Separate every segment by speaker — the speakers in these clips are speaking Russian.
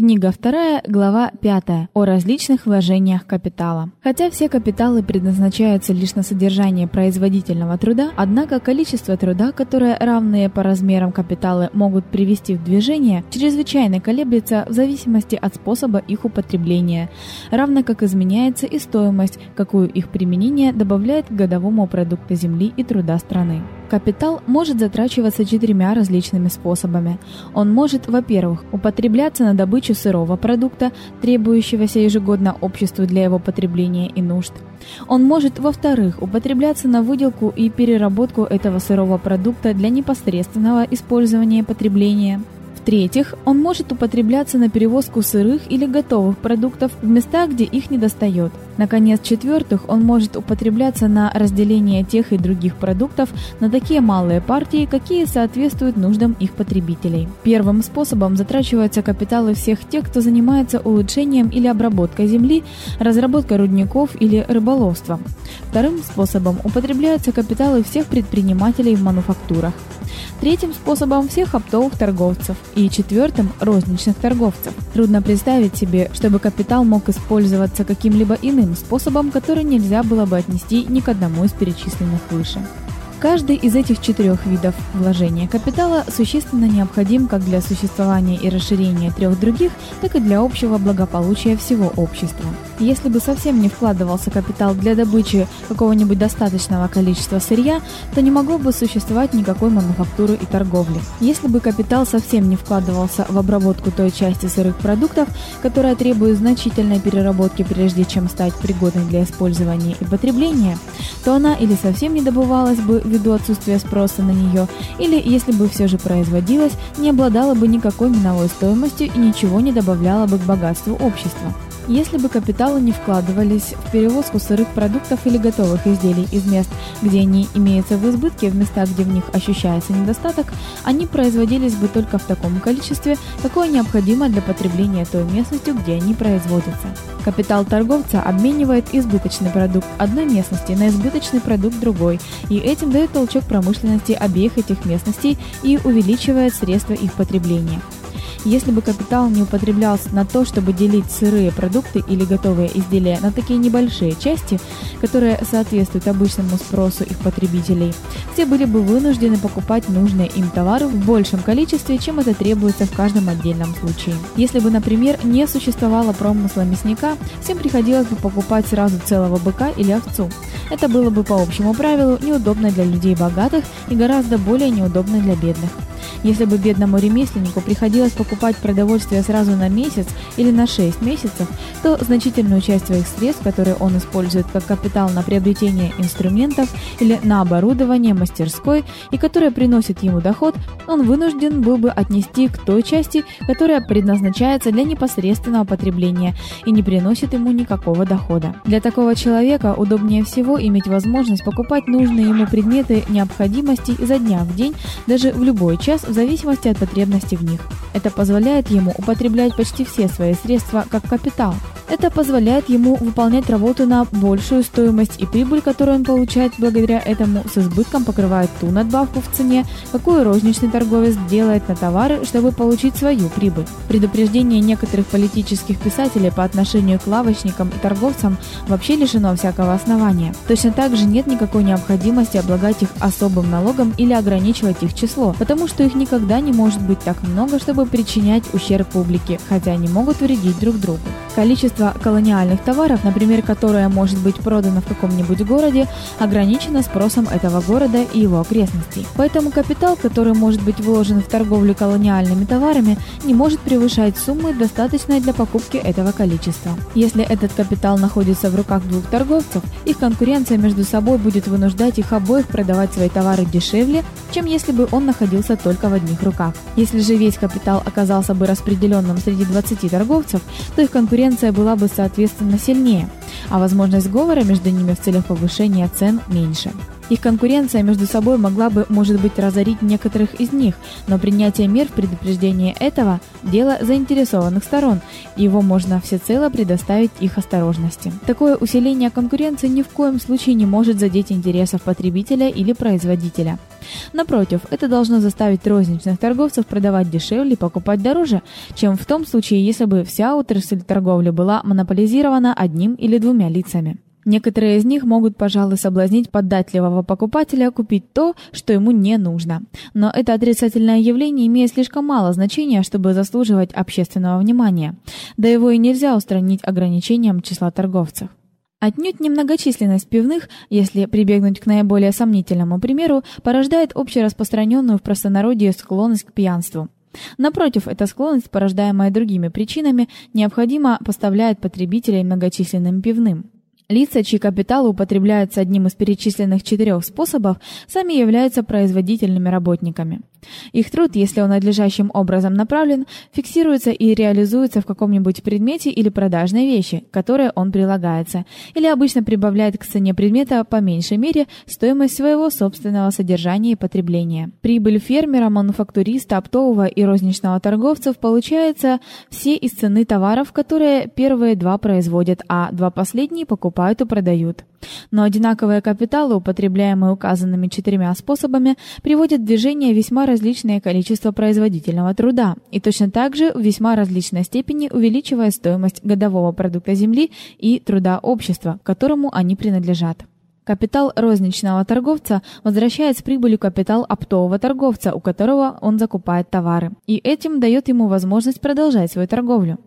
Speaker 1: Книга 2, глава 5 о различных вложениях капитала. Хотя все капиталы предназначаются лишь на содержание производительного труда, однако количество труда, которое равные по размерам капиталы могут привести в движение, чрезвычайно колеблется в зависимости от способа их употребления, равно как изменяется и стоимость, какую их применение добавляет к годовому продукту земли и труда страны. Капитал может затрачиваться четырьмя различными способами. Он может, во-первых, употребляться на добычу сырого продукта, требующегося ежегодно обществу для его потребления и нужд. Он может, во-вторых, употребляться на выделку и переработку этого сырого продукта для непосредственного использования и потребления. В-третьих, он может употребляться на перевозку сырых или готовых продуктов в места, где их недостает. Наконец, в-четвертых, он может употребляться на разделение тех и других продуктов на такие малые партии, какие соответствуют нуждам их потребителей. Первым способом затрачиваются капиталы всех тех, кто занимается улучшением или обработкой земли, разработкой рудников или рыболовством. Вторым способом употребляются капиталы всех предпринимателей в мануфактурах третьим способом всех оптовых торговцев и четвертым розничных торговцев. Трудно представить себе, чтобы капитал мог использоваться каким-либо иным способом, который нельзя было бы отнести ни к одному из перечисленных выше. Каждый из этих четырех видов вложения капитала существенно необходим как для существования и расширения трех других, так и для общего благополучия всего общества. Если бы совсем не вкладывался капитал для добычи какого-нибудь достаточного количества сырья, то не могло бы существовать никакой мануфактуры и торговли. Если бы капитал совсем не вкладывался в обработку той части сырых продуктов, которая требует значительной переработки прежде чем стать пригодной для использования и потребления, то она или совсем не добывалась бы ввиду отсутствия спроса на нее, или, если бы все же производилась, не обладала бы никакой миновой стоимостью и ничего не добавляла бы к богатству общества. Если бы капиталы не вкладывались в перевозку сырых продуктов или готовых изделий из мест, где они имеются в избытке, в места, где в них ощущается недостаток, они производились бы только в таком количестве, какое необходимо для потребления той местностью, где они производятся. Капитал торговца обменивает избыточный продукт одной местности на избыточный продукт другой, и этим дает толчок промышленности обеих этих местностей и увеличивает средства их потребления. Если бы капитал не употреблялся на то, чтобы делить сырые продукты или готовые изделия на такие небольшие части, которые соответствуют обычному спросу их потребителей, все были бы вынуждены покупать нужные им товары в большем количестве, чем это требуется в каждом отдельном случае. Если бы, например, не существовало промысла мясника, всем приходилось бы покупать сразу целого быка или овцу. Это было бы по общему правилу неудобно для людей богатых и гораздо более неудобно для бедных. Если бы бедному ремесленнику приходилось покупать продовольствие сразу на месяц или на 6 месяцев, то значительную часть своих средств, которые он использует как капитал на приобретение инструментов или на оборудование мастерской и которая приносит ему доход, он вынужден был бы отнести к той части, которая предназначается для непосредственного потребления и не приносит ему никакого дохода. Для такого человека удобнее всего иметь возможность покупать нужные ему предметы необходимости изо дня в день, даже в любой час в зависимости от потребностей в них. Это позволяет ему употреблять почти все свои средства как капитал. Это позволяет ему выполнять работу на большую стоимость и прибыль, которую он получает благодаря этому, с избытком покрывает ту надбавку в цене, какую розничный торговец делает на товары, чтобы получить свою прибыль. Предупреждение некоторых политических писателей по отношению к лавочникам и торговцам вообще лишено всякого основания. Точно так же нет никакой необходимости облагать их особым налогом или ограничивать их число, потому что их никогда не может быть так много, чтобы причинять ущерб публике, хотя они могут вредить друг другу. Количество колониальных товаров, например, которое может быть продано в каком-нибудь городе, ограничено спросом этого города и его окрестностей. Поэтому капитал, который может быть вложен в торговлю колониальными товарами, не может превышать суммы, достаточной для покупки этого количества. Если этот капитал находится в руках двух торговцев, их конкуренция между собой будет вынуждать их обоих продавать свои товары дешевле, чем если бы он находился только в одних руках. Если же весь капитал оказался бы распределенным среди 20 торговцев, то их конкуренция была бы соответственно сильнее, а возможность сговора между ними в целях повышения цен меньше. Их конкуренция между собой могла бы, может быть, разорить некоторых из них, но принятие мер в предупреждение этого дело заинтересованных сторон, его можно всецело предоставить их осторожности. Такое усиление конкуренции ни в коем случае не может задеть интересов потребителя или производителя. Напротив, это должно заставить розничных торговцев продавать дешевле и покупать дороже, чем в том случае, если бы вся отрасль торговли была монополизирована одним или двумя лицами. Некоторые из них могут, пожалуй, соблазнить податливого покупателя купить то, что ему не нужно. Но это отрицательное явление имеет слишком мало значения, чтобы заслуживать общественного внимания. Да его и нельзя устранить ограничением числа торговцев. Отнюдь немногочисленность пивных, если прибегнуть к наиболее сомнительному примеру, порождает общераспространенную в простонародье склонность к пьянству. Напротив, эта склонность, порождаемая другими причинами, необходимо поставляет потребителей многочисленным пивным. Лица, чьи капиталы употребляются одним из перечисленных четырех способов, сами являются производительными работниками. Их труд, если он надлежащим образом направлен, фиксируется и реализуется в каком-нибудь предмете или продажной вещи, к которой он прилагается, или обычно прибавляет к цене предмета по меньшей мере стоимость своего собственного содержания и потребления. Прибыль фермера, мануфактуриста, оптового и розничного торговцев получается все из цены товаров, которые первые два производят, а два последние покупают и продают. Но одинаковые капиталы, употребляемые указанными четырьмя способами, приводят в движение весьма различное количество производительного труда и точно так же в весьма различной степени увеличивая стоимость годового продукта земли и труда общества, которому они принадлежат. Капитал розничного торговца возвращает с прибылью капитал оптового торговца, у которого он закупает товары, и этим дает ему возможность продолжать свою торговлю.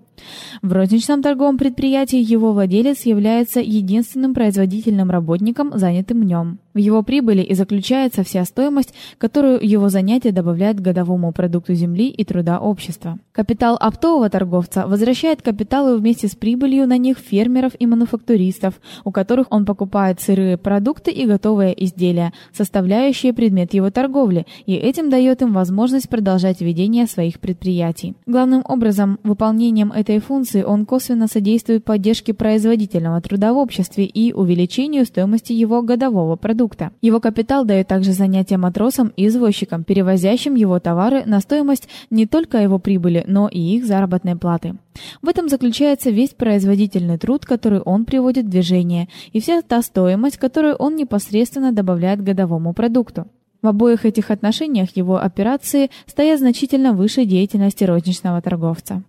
Speaker 1: В розничном торговом предприятии его владелец является единственным производительным работником, занятым в нем. В его прибыли и заключается вся стоимость, которую его занятие добавляет к годовому продукту земли и труда общества. Капитал оптового торговца возвращает капиталы вместе с прибылью на них фермеров и мануфактуристов, у которых он покупает сырые продукты и готовые изделия, составляющие предмет его торговли, и этим дает им возможность продолжать ведение своих предприятий. Главным образом, выполнением этой функции он косвенно содействует поддержке производительного труда в обществе и увеличению стоимости его годового продукта продукта. Его капитал дает также занятия матросам и извозчикам, перевозящим его товары на стоимость не только его прибыли, но и их заработной платы. В этом заключается весь производительный труд, который он приводит в движение, и вся та стоимость, которую он непосредственно добавляет годовому продукту. В обоих этих отношениях его операции стоят значительно выше деятельности розничного торговца.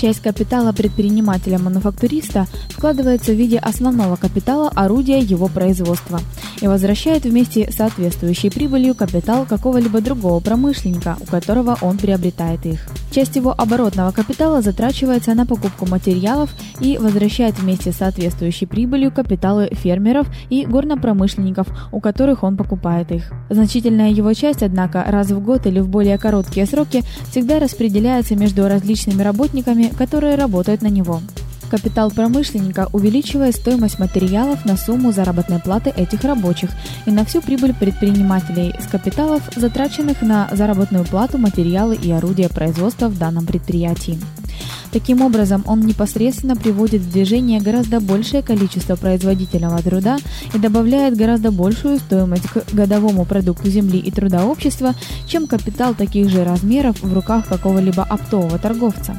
Speaker 1: Часть капитала предпринимателя-мануфактуриста вкладывается в виде основного капитала орудия его производства и возвращает вместе с соответствующей прибылью капитал какого-либо другого промышленника, у которого он приобретает их. Часть его оборотного капитала затрачивается на покупку материалов и возвращает вместе с соответствующей прибылью капиталы фермеров и горнопромышленников, у которых он покупает их. Значительная его часть, однако, раз в год или в более короткие сроки всегда распределяется между различными работниками, которые работают на него. Капитал промышленника увеличивает стоимость материалов на сумму заработной платы этих рабочих и на всю прибыль предпринимателей с капиталов, затраченных на заработную плату, материалы и орудия производства в данном предприятии. Таким образом, он непосредственно приводит в движение гораздо большее количество производительного труда и добавляет гораздо большую стоимость к годовому продукту земли и труда общества, чем капитал таких же размеров в руках какого-либо оптового торговца.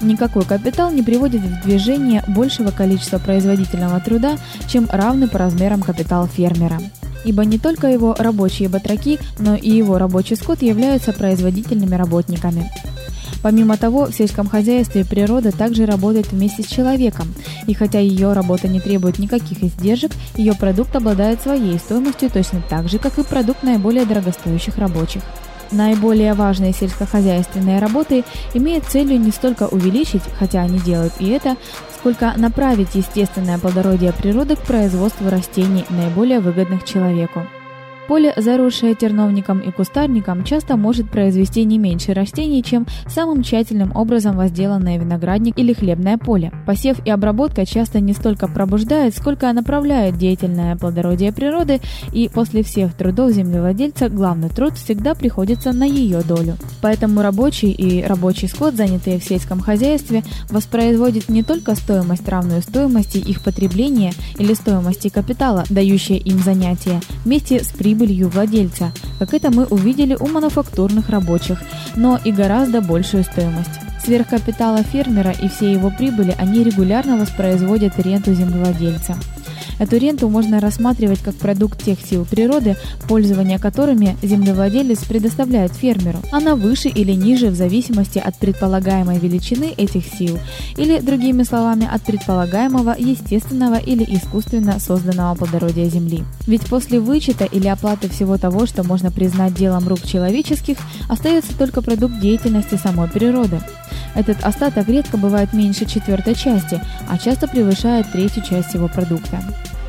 Speaker 1: Никакой капитал не приводит в движение большего количества производительного труда, чем равный по размерам капитал фермера. Ибо не только его рабочие батраки, но и его рабочий скот являются производительными работниками. Помимо того, в сельском хозяйстве природа также работает вместе с человеком, и хотя ее работа не требует никаких издержек, ее продукт обладает своей стоимостью точно так же, как и продукт наиболее дорогостоящих рабочих. Наиболее важные сельскохозяйственные работы имеют целью не столько увеличить, хотя они делают и это, сколько направить естественное плодородие природы к производству растений, наиболее выгодных человеку. Поле, заросшее терновником и кустарником, часто может произвести не меньше растений, чем самым тщательным образом возделанное виноградник или хлебное поле. Посев и обработка часто не столько пробуждают, сколько направляют деятельное плодородие природы, и после всех трудов землевладельца главный труд всегда приходится на ее долю. Поэтому рабочий и рабочий скот, занятые в сельском хозяйстве, воспроизводят не только стоимость, равную стоимости их потребления или стоимости капитала, дающей им занятие, вместе с прибылью прибылью владельца, как это мы увидели у мануфактурных рабочих, но и гораздо большую стоимость. Сверх капитала фермера и всей его прибыли они регулярно воспроизводят ренту землевладельца. Эту ренту можно рассматривать как продукт тех сил природы, пользование которыми землевладелец предоставляет фермеру. Она выше или ниже в зависимости от предполагаемой величины этих сил, или другими словами, от предполагаемого естественного или искусственно созданного плодородия земли. Ведь после вычета или оплаты всего того, что можно признать делом рук человеческих, остается только продукт деятельности самой природы. Этот остаток редко бывает меньше четвертой части, а часто превышает третью часть его продукта.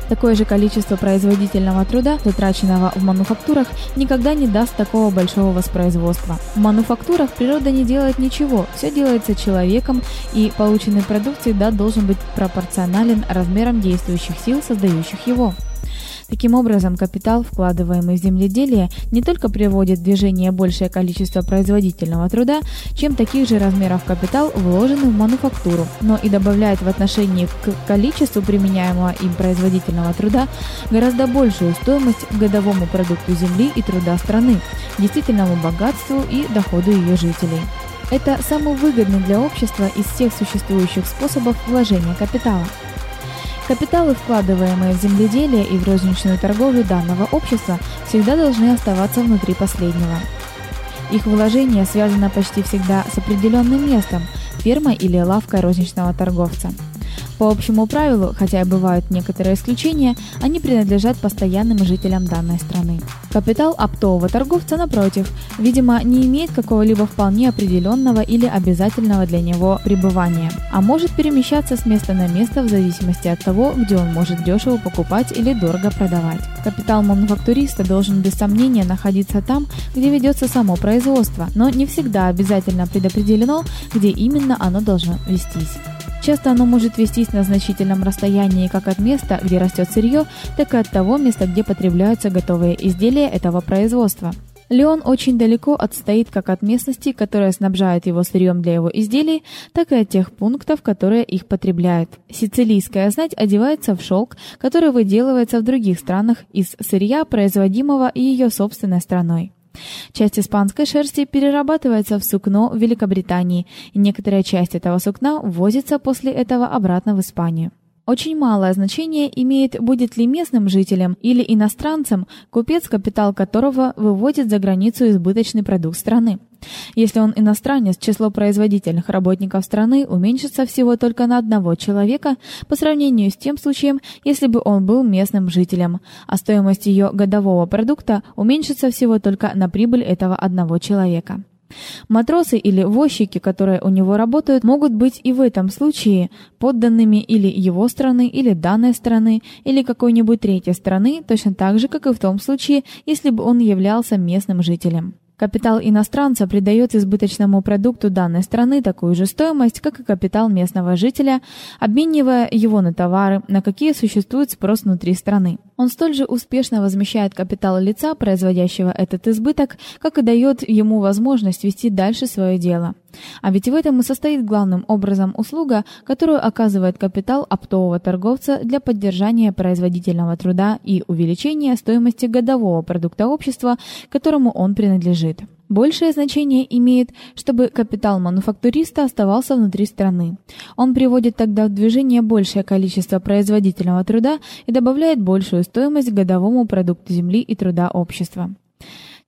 Speaker 1: Такое же количество производительного труда, затраченного в мануфактурах, никогда не даст такого большого воспроизводства. В мануфактурах природа не делает ничего, все делается человеком, и полученный продукт всегда должен быть пропорционален размерам действующих сил, создающих его. Таким образом, капитал, вкладываемый в земледелие, не только приводит в движение большее количество производительного труда, чем таких же размеров капитал, вложенный в мануфактуру, но и добавляет в отношении к количеству применяемого им производительного труда гораздо большую стоимость годовому продукту земли и труда страны, действительному богатству и доходу ее жителей. Это самый выгодный для общества из всех существующих способов вложения капитала. Капиталы, вкладываемые в земледелие и в розничную торговлю данного общества, всегда должны оставаться внутри последнего. Их вложение связано почти всегда с определенным местом фермой или лавкой розничного торговца. По общему правилу, хотя и бывают некоторые исключения, они принадлежат постоянным жителям данной страны. Капитал оптового торговца, напротив, видимо, не имеет какого-либо вполне определенного или обязательного для него пребывания, а может перемещаться с места на место в зависимости от того, где он может дешево покупать или дорого продавать. Капитал мануфактуриста должен без сомнения находиться там, где ведется само производство, но не всегда обязательно предопределено, где именно оно должно вестись. Часто оно может вестись на значительном расстоянии как от места, где растет сырье, так и от того места, где потребляются готовые изделия этого производства. Леон очень далеко отстоит как от местности, которая снабжает его сырьем для его изделий, так и от тех пунктов, которые их потребляют. Сицилийская знать одевается в шелк, который выделывается в других странах из сырья, производимого ее собственной страной. Часть испанской шерсти перерабатывается в сукно в Великобритании, и некоторая часть этого сукна ввозится после этого обратно в Испанию. Очень малое значение имеет, будет ли местным жителем или иностранцем купец, капитал которого выводит за границу избыточный продукт страны. Если он иностранец, число производительных работников страны уменьшится всего только на одного человека по сравнению с тем случаем, если бы он был местным жителем, а стоимость ее годового продукта уменьшится всего только на прибыль этого одного человека. Матросы или возчики, которые у него работают, могут быть и в этом случае подданными или его страны, или данной страны, или какой-нибудь третьей страны, точно так же, как и в том случае, если бы он являлся местным жителем. Капитал иностранца придает избыточному продукту данной страны такую же стоимость, как и капитал местного жителя, обменивая его на товары, на какие существует спрос внутри страны. Он столь же успешно возмещает капитал лица, производящего этот избыток, как и дает ему возможность вести дальше свое дело. А ведь в этом и состоит главным образом услуга, которую оказывает капитал оптового торговца для поддержания производительного труда и увеличения стоимости годового продукта общества, которому он принадлежит. Большее значение имеет, чтобы капитал мануфактуриста оставался внутри страны. Он приводит тогда в движение большее количество производительного труда и добавляет большую стоимость годовому продукту земли и труда общества.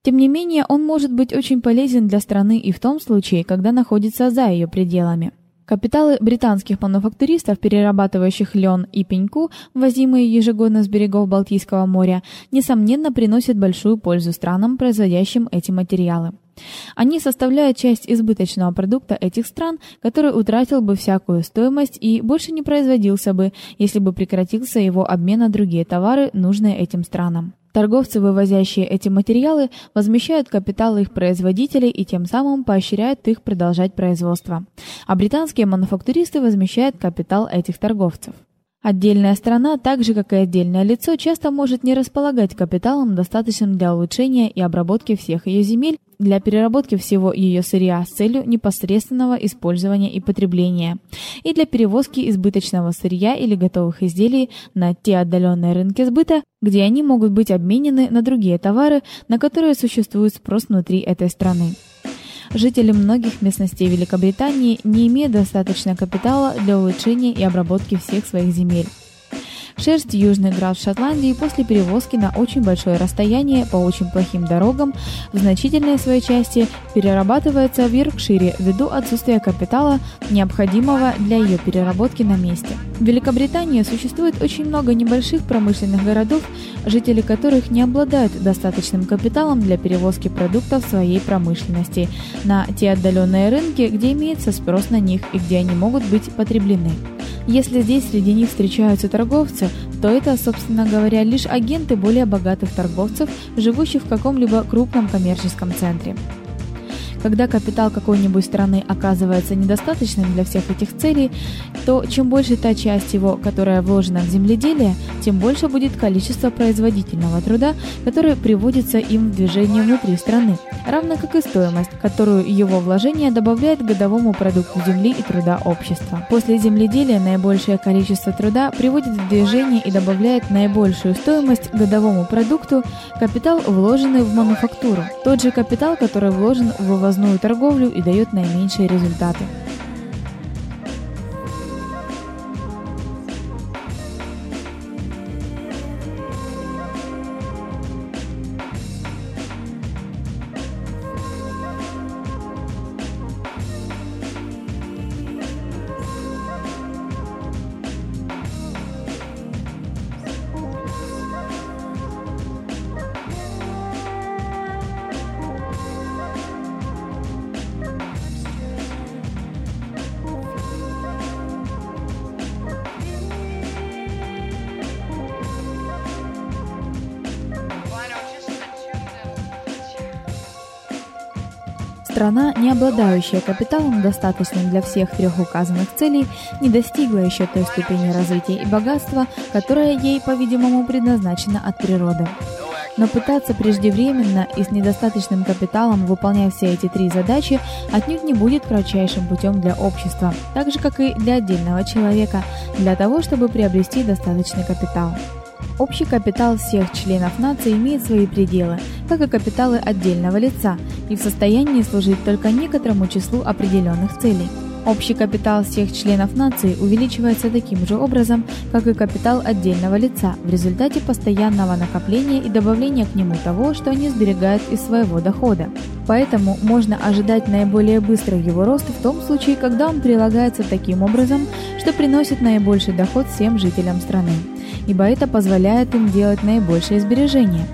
Speaker 1: Тем не менее, он может быть очень полезен для страны и в том случае, когда находится за ее пределами. Капиталы британских мануфактуристов, перерабатывающих лен и пеньку, ввозимые ежегодно с берегов Балтийского моря, несомненно приносят большую пользу странам, производящим эти материалы. Они составляют часть избыточного продукта этих стран, который утратил бы всякую стоимость и больше не производился бы, если бы прекратился его обмен на другие товары, нужные этим странам. Торговцы, вывозящие эти материалы, возмещают капитал их производителей и тем самым поощряют их продолжать производство. А британские мануфактуристы возмещают капитал этих торговцев. Отдельная страна, так же как и отдельное лицо, часто может не располагать капиталом, достаточным для улучшения и обработки всех ее земель, для переработки всего ее сырья с целью непосредственного использования и потребления, и для перевозки избыточного сырья или готовых изделий на те отдаленные рынки сбыта, где они могут быть обменены на другие товары, на которые существует спрос внутри этой страны. Жители многих местностей Великобритании не имеют достаточно капитала для улучшения и обработки всех своих земель. Шерсть южных граф Шотландии после перевозки на очень большое расстояние по очень плохим дорогам в значительной своей части перерабатывается в Йоркшире ввиду отсутствия капитала, необходимого для ее переработки на месте. В Великобритании существует очень много небольших промышленных городов, жители которых не обладают достаточным капиталом для перевозки продуктов своей промышленности на те отдаленные рынки, где имеется спрос на них и где они могут быть потреблены. Если здесь среди них встречаются торговцы, то это, собственно говоря, лишь агенты более богатых торговцев, живущих в каком-либо крупном коммерческом центре. Когда капитал какой-нибудь страны оказывается недостаточным для всех этих целей, то чем больше та часть его, которая вложена в земледелие, тем больше будет количество производительного труда, которое приводится им в движение внутри страны, равно как и стоимость, которую его вложение добавляет к годовому продукту земли и труда общества. После земледелия наибольшее количество труда приводит в движение и добавляет наибольшую стоимость годовому продукту капитал, вложенный в мануфактуру. Тот же капитал, который вложен в вывоз вывозную торговлю и дает наименьшие результаты. Страна, не обладающая капиталом, достаточным для всех трех указанных целей, не достигла еще той ступени развития и богатства, которая ей, по-видимому, предназначена от природы. Но пытаться преждевременно и с недостаточным капиталом выполнять все эти три задачи отнюдь не будет кратчайшим путем для общества, так же как и для отдельного человека, для того, чтобы приобрести достаточный капитал. Общий капитал всех членов нации имеет свои пределы, как и капиталы отдельного лица, и в состоянии служить только некоторому числу определенных целей. Общий капитал всех членов нации увеличивается таким же образом, как и капитал отдельного лица в результате постоянного накопления и добавления к нему того, что они сберегают из своего дохода. Поэтому можно ожидать наиболее быстрого его роста в том случае, когда он прилагается таким образом, что приносит наибольший доход всем жителям страны ибо это позволяет им делать наибольшие сбережения.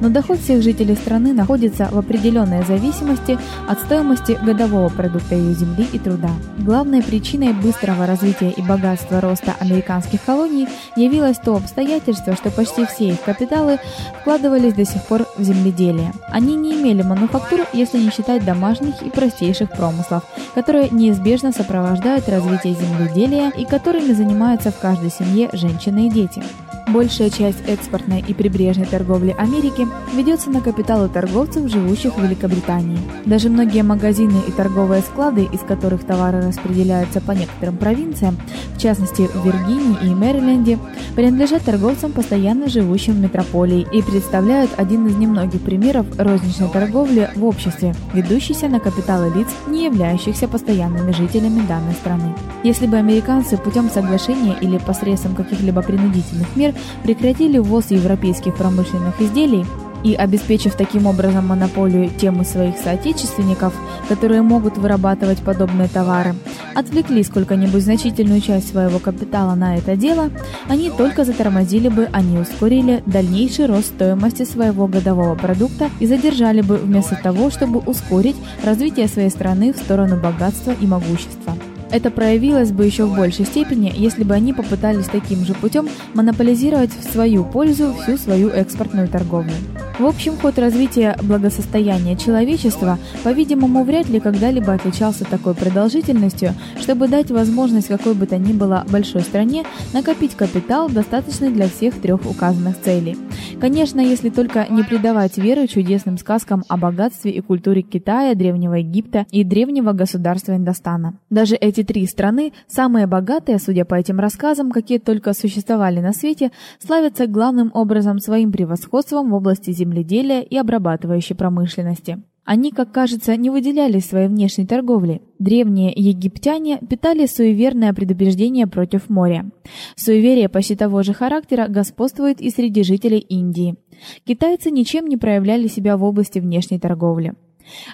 Speaker 1: Но доход всех жителей страны находится в определенной зависимости от стоимости годового продукта ее земли и труда. Главной причиной быстрого развития и богатства роста американских колоний явилось то обстоятельство, что почти все их капиталы вкладывались до сих пор в земледелие. Они не имели мануфактур, если не считать домашних и простейших промыслов, которые неизбежно сопровождают развитие земледелия и которыми занимаются в каждой семье женщины и дети. Большая часть экспортной и прибрежной торговли Америки ведется на капиталы торговцев, живущих в Великобритании. Даже многие магазины и торговые склады, из которых товары распределяются по некоторым провинциям, в частности в Виргинии и Мэриленде, принадлежат торговцам, постоянно живущим в метрополии и представляют один из немногих примеров розничной торговли в обществе, ведущейся на капиталы лиц, не являющихся постоянными жителями данной страны. Если бы американцы путем соглашения или посредством каких-либо принудительных мер прекратили ввоз европейских промышленных изделий, и обеспечив таким образом монополию тем из своих соотечественников, которые могут вырабатывать подобные товары, отвлекли сколько-нибудь значительную часть своего капитала на это дело, они только затормозили бы, а не ускорили дальнейший рост стоимости своего годового продукта и задержали бы вместо того, чтобы ускорить развитие своей страны в сторону богатства и могущества. Это проявилось бы еще в большей степени, если бы они попытались таким же путем монополизировать в свою пользу всю свою экспортную торговлю. В общем, ход развития благосостояния человечества, по-видимому, вряд ли когда-либо отличался такой продолжительностью, чтобы дать возможность какой бы то ни было большой стране накопить капитал, достаточный для всех трех указанных целей. Конечно, если только не придавать веры чудесным сказкам о богатстве и культуре Китая, Древнего Египта и древнего государства Индостана. Даже эти три страны, самые богатые, судя по этим рассказам, какие только существовали на свете, славятся главным образом своим превосходством в области земледелия и обрабатывающей промышленности. Они, как кажется, не выделялись своей внешней торговлей. Древние египтяне питали суеверное предубеждение против моря. Суеверие почти того же характера господствует и среди жителей Индии. Китайцы ничем не проявляли себя в области внешней торговли.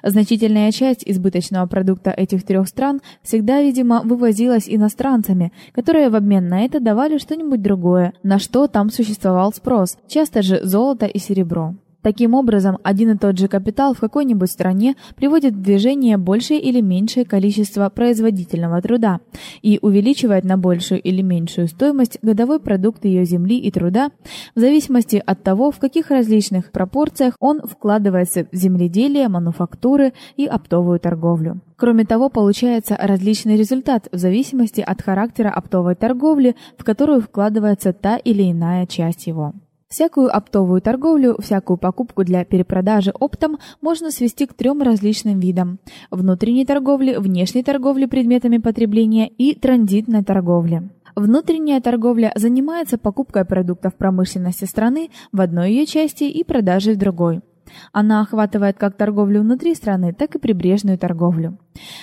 Speaker 1: Значительная часть избыточного продукта этих трех стран всегда, видимо, вывозилась иностранцами, которые в обмен на это давали что-нибудь другое, на что там существовал спрос, часто же золото и серебро. Таким образом, один и тот же капитал в какой-нибудь стране приводит в движение большее или меньшее количество производительного труда и увеличивает на большую или меньшую стоимость годовой продукт ее земли и труда в зависимости от того, в каких различных пропорциях он вкладывается в земледелие, мануфактуры и оптовую торговлю. Кроме того, получается различный результат в зависимости от характера оптовой торговли, в которую вкладывается та или иная часть его. Всякую оптовую торговлю, всякую покупку для перепродажи оптом можно свести к трем различным видам: внутренней торговли, внешней торговли предметами потребления и транзитной торговли. Внутренняя торговля занимается покупкой продуктов промышленности страны в одной ее части и продажей в другой. Она охватывает как торговлю внутри страны, так и прибрежную торговлю.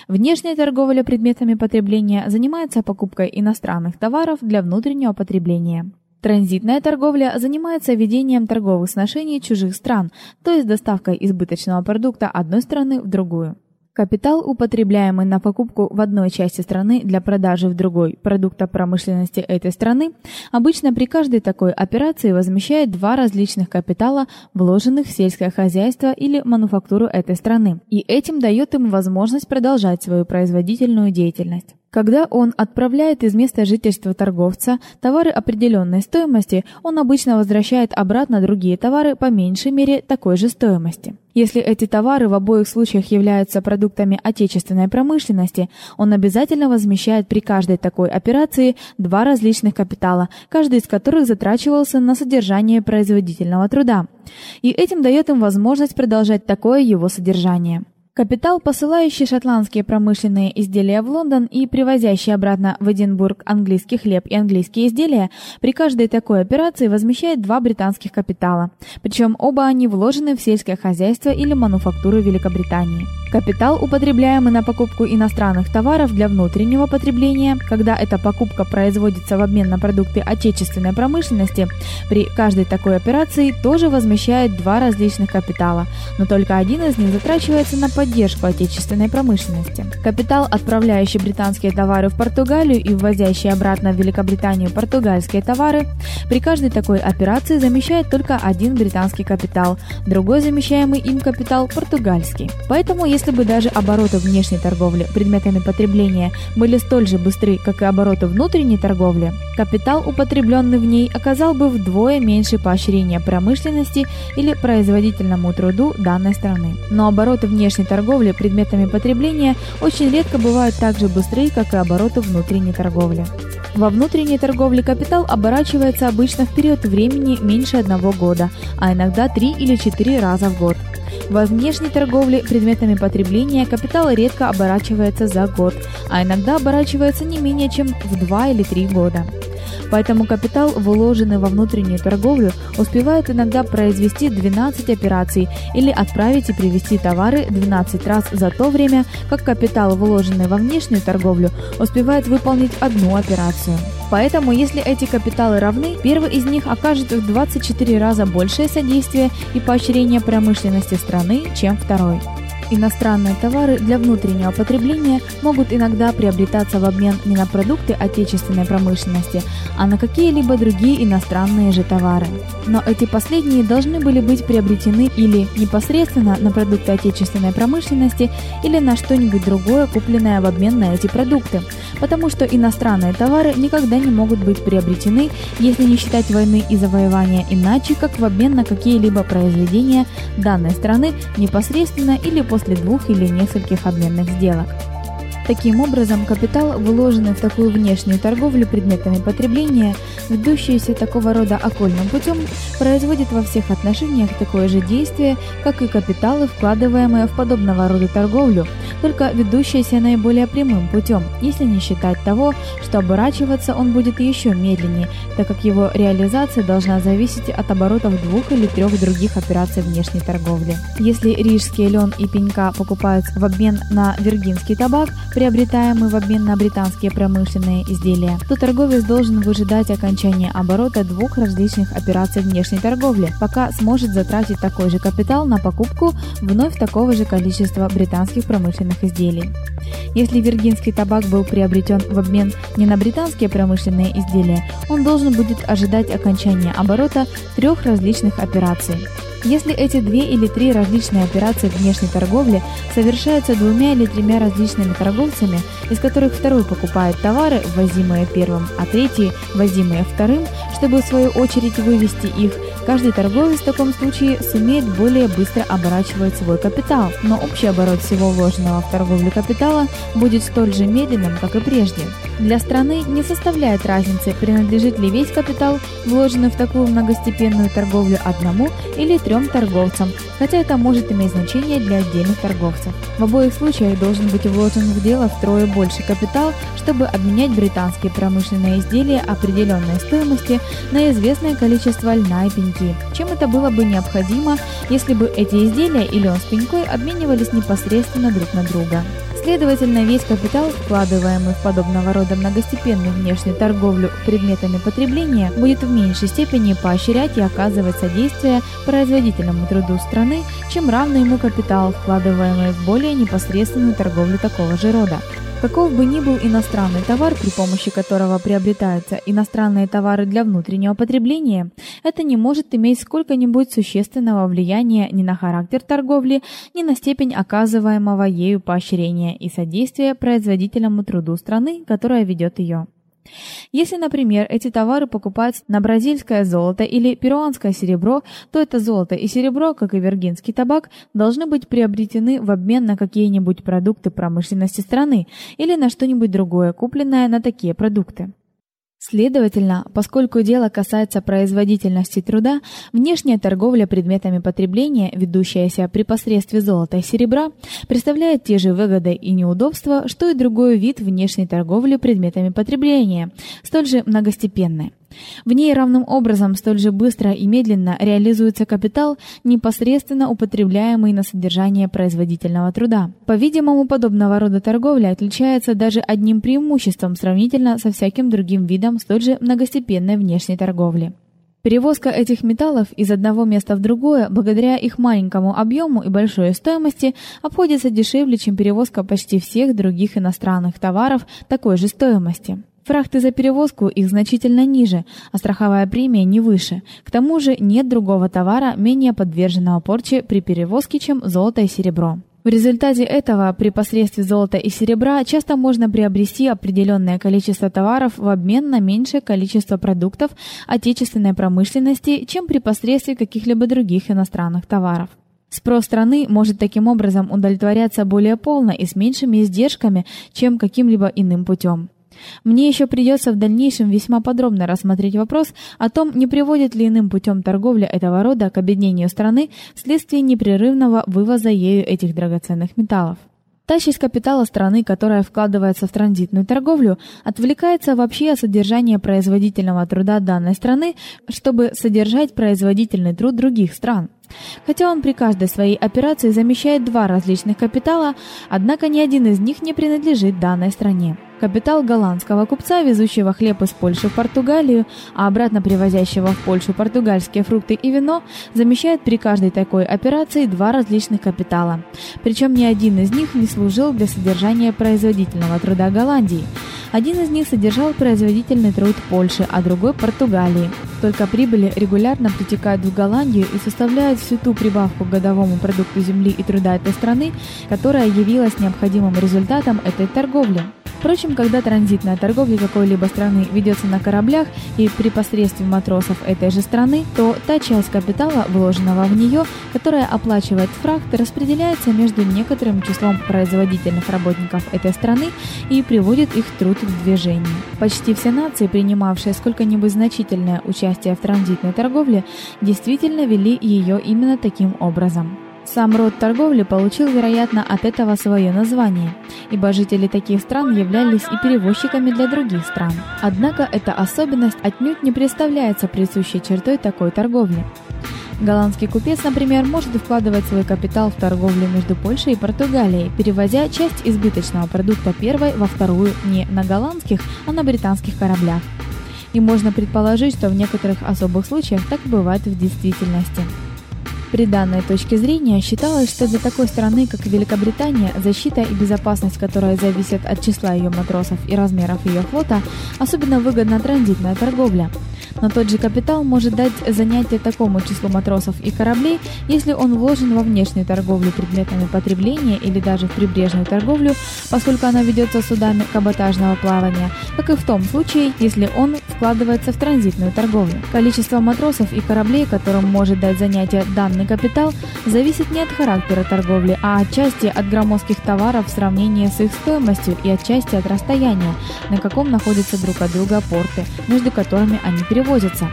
Speaker 1: Внешняя торговля предметами потребления занимается покупкой иностранных товаров для внутреннего потребления. Транзитная торговля занимается ведением торговых сношений чужих стран, то есть доставкой избыточного продукта одной страны в другую. Капитал, употребляемый на покупку в одной части страны для продажи в другой продукта промышленности этой страны, обычно при каждой такой операции возмещает два различных капитала, вложенных в сельское хозяйство или мануфактуру этой страны, и этим дает им возможность продолжать свою производительную деятельность. Когда он отправляет из места жительства торговца товары определенной стоимости, он обычно возвращает обратно другие товары по меньшей мере такой же стоимости. Если эти товары в обоих случаях являются продуктами отечественной промышленности, он обязательно возмещает при каждой такой операции два различных капитала, каждый из которых затрачивался на содержание производительного труда. И этим дает им возможность продолжать такое его содержание. Капитал, посылающий шотландские промышленные изделия в Лондон и привозящий обратно в Эдинбург английский хлеб и английские изделия, при каждой такой операции возмещает два британских капитала. Причем оба они вложены в сельское хозяйство или мануфактуру Великобритании. Капитал, употребляемый на покупку иностранных товаров для внутреннего потребления, когда эта покупка производится в обмен на продукты отечественной промышленности, при каждой такой операции тоже возмещает два различных капитала, но только один из них затрачивается на поддержку отечественной промышленности. Капитал, отправляющий британские товары в Португалию и ввозящий обратно в Великобританию португальские товары, при каждой такой операции замещает только один британский капитал, другой замещаемый им капитал португальский. Поэтому, если бы даже обороты внешней торговли предметами потребления были столь же быстры, как и обороты внутренней торговли, капитал, употребленный в ней, оказал бы вдвое меньше поощрения промышленности или производительному труду данной страны. Но обороты внешней торговли предметами потребления очень редко бывают так же быстры, как и обороты внутренней торговли. Во внутренней торговле капитал оборачивается обычно в период времени меньше одного года, а иногда три или четыре раза в год. Во внешней торговле предметами потребления капитал редко оборачивается за год, а иногда оборачивается не менее чем в два или три года. Поэтому капитал, вложенный во внутреннюю торговлю, успевает иногда произвести 12 операций или отправить и привезти товары 12 раз за то время, как капитал, вложенный во внешнюю торговлю, успевает выполнить одну операцию. Поэтому, если эти капиталы равны, первый из них окажет в 24 раза большее содействие и поощрение промышленности страны, чем второй. Иностранные товары для внутреннего потребления могут иногда приобретаться в обмен не на продукты отечественной промышленности, а на какие-либо другие иностранные же товары. Но эти последние должны были быть приобретены или непосредственно на продукты отечественной промышленности, или на что-нибудь другое, купленное в обмен на эти продукты, потому что иностранные товары никогда не могут быть приобретены, если не считать войны и завоевания иначе, как в обмен на какие-либо произведения данной страны непосредственно или после после двух или нескольких обменных сделок. Таким образом, капитал, вложенный в такую внешнюю торговлю предметами потребления, ведущийся такого рода окольным путем, производит во всех отношениях такое же действие, как и капиталы, вкладываемые в подобного рода торговлю, только ведущиеся наиболее прямым путем, если не считать того, что оборачиваться он будет еще медленнее, так как его реализация должна зависеть от оборотов двух или трех других операций внешней торговли. Если рижский лен и пенька покупаются в обмен на виргинский табак, приобретаемый в обмен на британские промышленные изделия, то торговец должен выжидать окончания оборота двух различных операций внешней торговли, пока сможет затратить такой же капитал на покупку вновь такого же количества британских промышленных изделий. Если виргинский табак был приобретен в обмен не на британские промышленные изделия, он должен будет ожидать окончания оборота трех различных операций. Если эти две или три различные операции внешней торговли совершаются двумя или тремя различными торговцами, из которых второй покупает товары, ввозимые первым, а третий ввозимые вторым, чтобы в свою очередь вывести их, каждый торговец в таком случае сумеет более быстро оборачивать свой капитал, но общий оборот всего вложенного в торговлю капитала будет столь же медленным, как и прежде. Для страны не составляет разницы, принадлежит ли весь капитал, вложенный в такую многостепенную торговлю одному или трем торговцам, хотя это может иметь значение для отдельных торговцев. В обоих случаях должен быть вложен в дело втрое больше капитал, чтобы обменять британские промышленные изделия определенной стоимости на известное количество льна и пеньки, чем это было бы необходимо, если бы эти изделия и лен с пенькой обменивались непосредственно друг на друга. Следовательно, весь капитал, вкладываемый в подобного рода многостепенную внешнюю торговлю предметами потребления, будет в меньшей степени поощрять и оказывать содействие производительному труду страны, чем равный ему капитал, вкладываемый в более непосредственную торговлю такого же рода. Каков бы ни был иностранный товар, при помощи которого приобретаются иностранные товары для внутреннего потребления, это не может иметь сколько-нибудь существенного влияния ни на характер торговли, ни на степень оказываемого ею поощрения и содействия производительному труду страны, которая ведет ее. Если, например, эти товары покупаются на бразильское золото или перуанское серебро, то это золото и серебро, как и виргинский табак, должны быть приобретены в обмен на какие-нибудь продукты промышленности страны или на что-нибудь другое, купленное на такие продукты. Следовательно, поскольку дело касается производительности труда, внешняя торговля предметами потребления, ведущаяся при посредстве золота и серебра, представляет те же выгоды и неудобства, что и другой вид внешней торговли предметами потребления, столь же многостепенный. В ней равным образом столь же быстро и медленно реализуется капитал, непосредственно употребляемый на содержание производительного труда. По-видимому, подобного рода торговля отличается даже одним преимуществом сравнительно со всяким другим видом столь же многостепенной внешней торговли. Перевозка этих металлов из одного места в другое, благодаря их маленькому объему и большой стоимости, обходится дешевле, чем перевозка почти всех других иностранных товаров такой же стоимости. Фрахты за перевозку их значительно ниже, а страховая премия не выше. К тому же нет другого товара, менее подверженного порче при перевозке, чем золото и серебро. В результате этого при посредстве золота и серебра часто можно приобрести определенное количество товаров в обмен на меньшее количество продуктов отечественной промышленности, чем при посредстве каких-либо других иностранных товаров. Спрос страны может таким образом удовлетворяться более полно и с меньшими издержками, чем каким-либо иным путем. Мне еще придется в дальнейшем весьма подробно рассмотреть вопрос о том, не приводит ли иным путем торговля этого рода к обеднению страны вследствие непрерывного вывоза ею этих драгоценных металлов. Та часть капитала страны, которая вкладывается в транзитную торговлю, отвлекается вообще от содержания производительного труда данной страны, чтобы содержать производительный труд других стран. Хотя он при каждой своей операции замещает два различных капитала, однако ни один из них не принадлежит данной стране. Капитал голландского купца, везущего хлеб из Польши в Португалию, а обратно привозящего в Польшу португальские фрукты и вино, замещает при каждой такой операции два различных капитала. Причем ни один из них не служил для содержания производительного труда Голландии. Один из них содержал производительный труд Польши, а другой Португалии. Только прибыли регулярно притекают в Голландию и составляют всю ту прибавку к годовому продукту земли и труда этой страны, которая явилась необходимым результатом этой торговли. Впрочем, когда транзитная торговля какой-либо страны ведется на кораблях и при посредстве матросов этой же страны, то та часть капитала, вложенного в нее, которая оплачивает фрахт, распределяется между некоторым числом производительных работников этой страны и приводит их труд в движение. Почти все нации, принимавшие сколько-нибудь значительное участие в транзитной торговле, действительно вели ее именно таким образом. Сам род торговли получил, вероятно, от этого свое название, ибо жители таких стран являлись и перевозчиками для других стран. Однако эта особенность отнюдь не представляется присущей чертой такой торговли. Голландский купец, например, может вкладывать свой капитал в торговлю между Польшей и Португалией, перевозя часть избыточного продукта первой во вторую не на голландских, а на британских кораблях. И можно предположить, что в некоторых особых случаях так бывает в действительности. При данной точке зрения считалось, что для такой страны, как Великобритания, защита и безопасность, которая зависят от числа ее матросов и размеров ее флота, особенно выгодна транзитная торговля. Но тот же капитал может дать занятие такому числу матросов и кораблей, если он вложен во внешнюю торговлю предметами потребления или даже в прибрежную торговлю, поскольку она ведется судами каботажного плавания, как и в том случае, если он вкладывается в транзитную торговлю. Количество матросов и кораблей, которым может дать занятие данный капитал, зависит не от характера торговли, а отчасти от громоздких товаров в сравнении с их стоимостью и отчасти от расстояния, на каком находятся друг от друга порты, между которыми они перевозятся.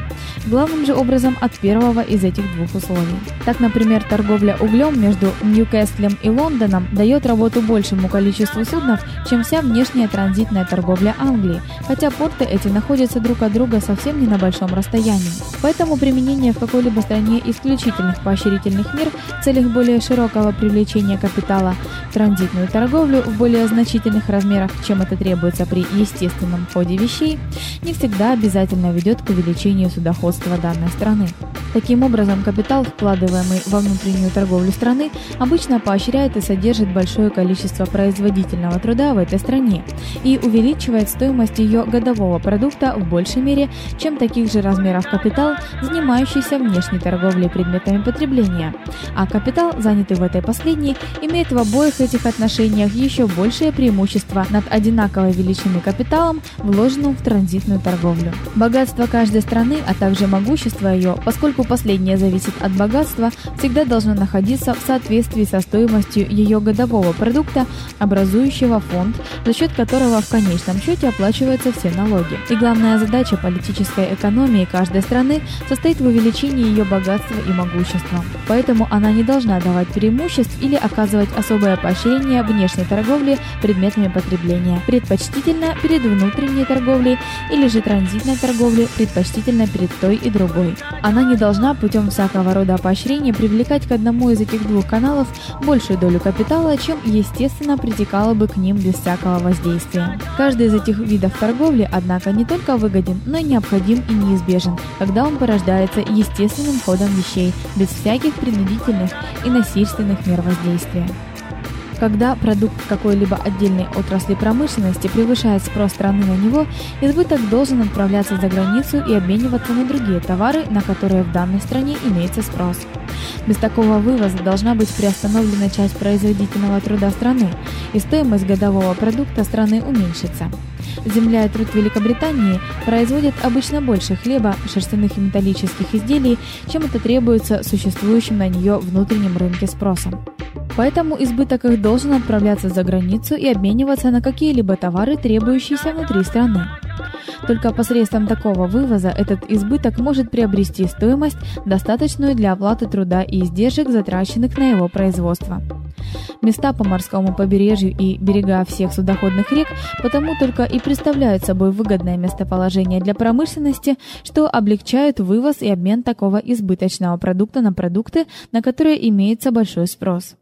Speaker 1: Главным же образом от первого из этих двух условий. Так, например, торговля углем между Ньюкаслем и Лондоном дает работу большему количеству судов, чем вся внешняя транзитная торговля Англии, хотя порты эти находятся друг от друга совсем не на большом расстоянии. Поэтому применение в какой-либо стране исключительных поощрительных мер в целях более широкого привлечения капитала в транзитную торговлю в более значительных размерах, чем это требуется при естественном ходе вещей, не всегда обязательно ведет к увеличению судоходства данной страны. Таким образом, капитал, вкладываемый во внутреннюю торговлю страны, обычно поощряет и содержит большое количество производительного труда в этой стране и увеличивает стоимость ее годового продукта в большей мере, чем таких же размеров капитал, занимающийся внешней торговлей предметами потребления. А капитал, занятый в этой последней, имеет в обоих этих отношениях еще большее преимущество над одинаковой величины капиталом, вложенным в транзитную торговлю. Богатство каждой страны, а также могущество ее, поскольку последнее зависит от богатства, всегда должно находиться в соответствии со стоимостью ее годового продукта, образующего фонд, за счет которого в конечном счете оплачиваются все налоги. И главная задача политической экономии каждой страны состоит в увеличении ее богатства и могущества. Поэтому она не должна давать преимуществ или оказывать особое поощрение внешней торговле предметами потребления, предпочтительно перед внутренней торговлей или же транзитной торговлей предпочтительно перед той и другой. Она не должна путем всякого рода поощрения привлекать к одному из этих двух каналов большую долю капитала, чем естественно притекало бы к ним без всякого воздействия. Каждый из этих видов торговли, однако, не только выгоден, но и необходим и неизбежен, когда он порождается естественным ходом вещей, без всяких принудительных и насильственных мер воздействия. Когда продукт какой-либо отдельной отрасли промышленности превышает спрос страны на него, избыток должен отправляться за границу и обмениваться на другие товары, на которые в данной стране имеется спрос. Без такого вывоза должна быть приостановлена часть производительного труда страны, и стоимость годового продукта страны уменьшится. Земля и труд Великобритании производят обычно больше хлеба, шерстяных и металлических изделий, чем это требуется существующим на нее внутреннем рынке спросом. Поэтому избыток их должен отправляться за границу и обмениваться на какие-либо товары, требующиеся внутри страны. Только посредством такого вывоза этот избыток может приобрести стоимость, достаточную для оплаты труда и издержек, затраченных на его производство. Места по морскому побережью и берега всех судоходных рек потому только и представляют собой выгодное местоположение для промышленности, что облегчают вывоз и обмен такого избыточного продукта на продукты, на которые имеется большой спрос.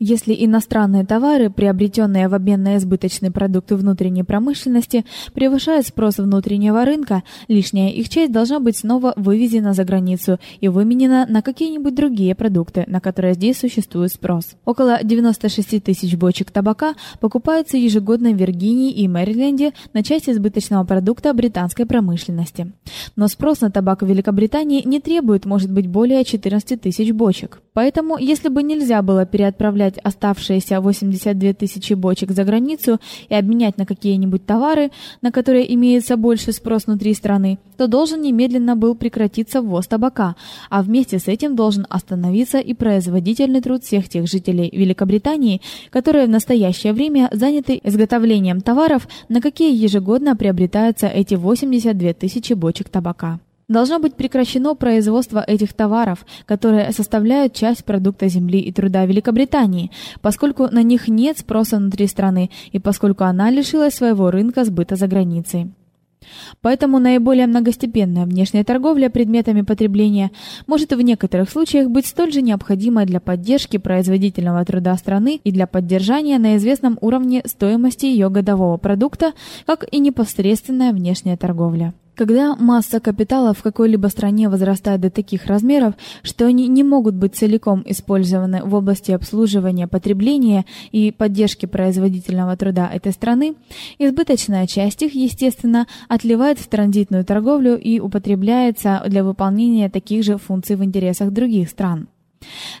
Speaker 1: Если иностранные товары, приобретенные в обмен на избыточные продукты внутренней промышленности, превышают спрос внутреннего рынка, лишняя их часть должна быть снова вывезена за границу и выменена на какие-нибудь другие продукты, на которые здесь существует спрос. Около 96 тысяч бочек табака покупаются ежегодно в Виргинии и Мэриленде на часть избыточного продукта британской промышленности. Но спрос на табак в Великобритании не требует, может быть, более 14 тысяч бочек. Поэтому, если бы нельзя было переотправлять продать оставшиеся 82 тысячи бочек за границу и обменять на какие-нибудь товары, на которые имеется больше спрос внутри страны, то должен немедленно был прекратиться ввоз табака, а вместе с этим должен остановиться и производительный труд всех тех жителей Великобритании, которые в настоящее время заняты изготовлением товаров, на какие ежегодно приобретаются эти 82 тысячи бочек табака. Должно быть прекращено производство этих товаров, которые составляют часть продукта земли и труда Великобритании, поскольку на них нет спроса внутри страны и поскольку она лишилась своего рынка сбыта за границей. Поэтому наиболее многостепенная внешняя торговля предметами потребления может в некоторых случаях быть столь же необходимой для поддержки производительного труда страны и для поддержания на известном уровне стоимости ее годового продукта, как и непосредственная внешняя торговля. Когда масса капитала в какой-либо стране возрастает до таких размеров, что они не могут быть целиком использованы в области обслуживания потребления и поддержки производительного труда этой страны, избыточная часть их, естественно, отливает в транзитную торговлю и употребляется для выполнения таких же функций в интересах других стран.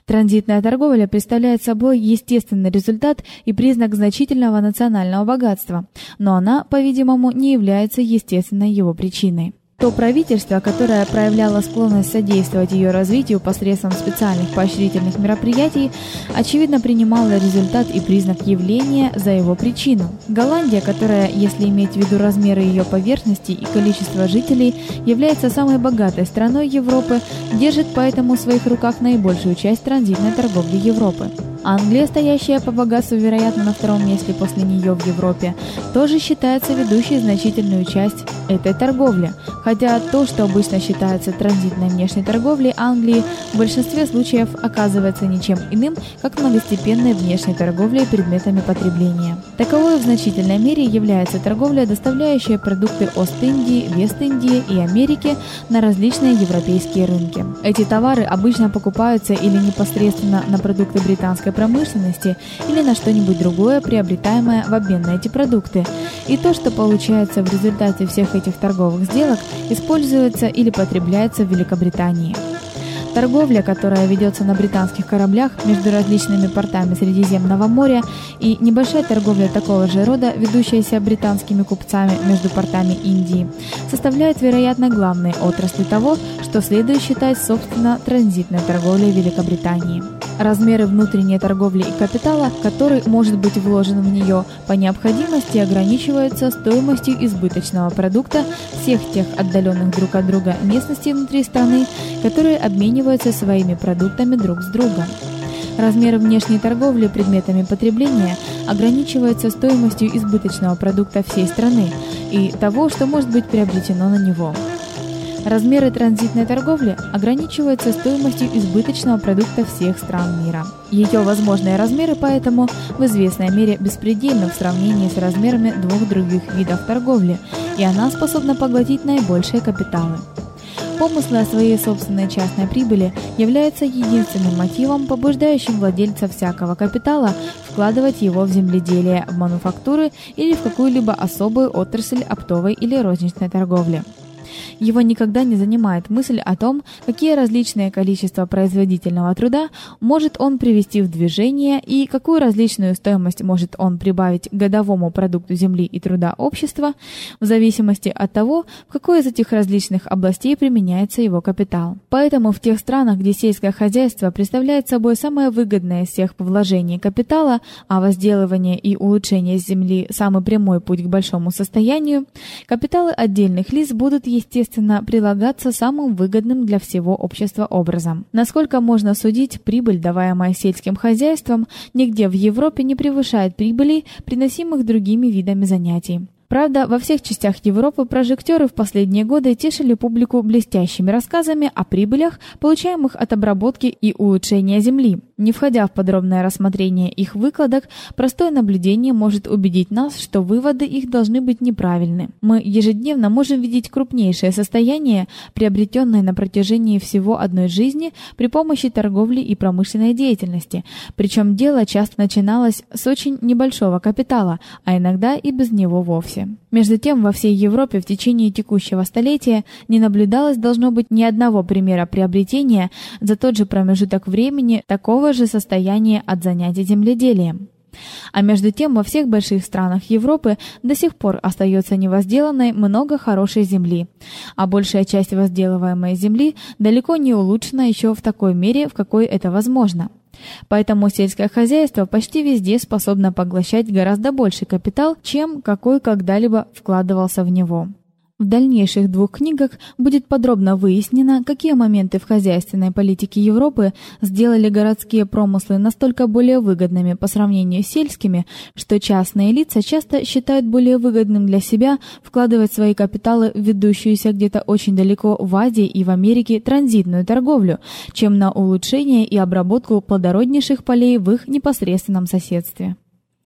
Speaker 1: Транзитная торговля представляет собой естественный результат и признак значительного национального богатства, но она, по-видимому, не является естественной его причиной. То правительство, которое проявляло склонность содействовать ее развитию посредством специальных поощрительных мероприятий, очевидно принимало результат и признак явления за его причину. Голландия, которая, если иметь в виду размеры ее поверхности и количество жителей, является самой богатой страной Европы, держит поэтому в своих руках наибольшую часть транзитной торговли Европы. Англия, стоящая по богатству, вероятно, на втором месте после нее в Европе, тоже считается ведущей значительную часть этой торговли, хотя то, что обычно считается транзитной внешней торговлей Англии, в большинстве случаев оказывается ничем иным, как многостепенной внешней торговлей предметами потребления. Таковой в значительной мере является торговля, доставляющая продукты Ост-Индии, Вест-Индии и Америки на различные европейские рынки. Эти товары обычно покупаются или непосредственно на продукты британской сельской промышленности или на что-нибудь другое, приобретаемое в обмен на эти продукты. И то, что получается в результате всех этих торговых сделок, используется или потребляется в Великобритании. Торговля, которая ведется на британских кораблях между различными портами Средиземного моря, и небольшая торговля такого же рода, ведущаяся британскими купцами между портами Индии, составляют, вероятно, главные отрасли того, что следует считать собственно транзитной торговлей Великобритании. Размеры внутренней торговли и капитала, который может быть вложен в нее по необходимости, ограничиваются стоимостью избыточного продукта всех тех отдаленных друг от друга местностей внутри страны, которые обмениваются своими продуктами друг с другом. Размеры внешней торговли предметами потребления ограничиваются стоимостью избыточного продукта всей страны и того, что может быть приобретено на него. Размеры транзитной торговли ограничиваются стоимостью избыточного продукта всех стран мира. Ее возможные размеры поэтому в известной мере беспредельны в сравнении с размерами двух других видов торговли, и она способна поглотить наибольшие капиталы. Помыслы о своей собственной частной прибыли являются единственным мотивом, побуждающим владельца всякого капитала вкладывать его в земледелие, в мануфактуры или в какую-либо особую отрасль оптовой или розничной торговли. Его никогда не занимает мысль о том, какие различные количества производительного труда может он привести в движение и какую различную стоимость может он прибавить к годовому продукту земли и труда общества в зависимости от того, в какой из этих различных областей применяется его капитал. Поэтому в тех странах, где сельское хозяйство представляет собой самое выгодное из всех вложений капитала, а возделывание и улучшение земли самый прямой путь к большому состоянию, капиталы отдельных лиц будут естественно, прилагаться самым выгодным для всего общества образом. Насколько можно судить, прибыль, даваемая сельским хозяйством, нигде в Европе не превышает прибылей, приносимых другими видами занятий. Правда, во всех частях Европы прожекторы в последние годы тешили публику блестящими рассказами о прибылях, получаемых от обработки и улучшения земли. Не входя в подробное рассмотрение их выкладок, простое наблюдение может убедить нас, что выводы их должны быть неправильны. Мы ежедневно можем видеть крупнейшее состояние, приобретенное на протяжении всего одной жизни при помощи торговли и промышленной деятельности. Причем дело часто начиналось с очень небольшого капитала, а иногда и без него вовсе вовсе. Между тем, во всей Европе в течение текущего столетия не наблюдалось должно быть ни одного примера приобретения за тот же промежуток времени такого же состояния от занятий земледелием. А между тем во всех больших странах Европы до сих пор остается невозделанной много хорошей земли, а большая часть возделываемой земли далеко не улучшена еще в такой мере, в какой это возможно. Поэтому сельское хозяйство почти везде способно поглощать гораздо больше капитал, чем какой когда-либо вкладывался в него. В дальнейших двух книгах будет подробно выяснено, какие моменты в хозяйственной политике Европы сделали городские промыслы настолько более выгодными по сравнению с сельскими, что частные лица часто считают более выгодным для себя вкладывать свои капиталы в ведущуюся где-то очень далеко в Азии и в Америке транзитную торговлю, чем на улучшение и обработку плодороднейших полей в их непосредственном соседстве.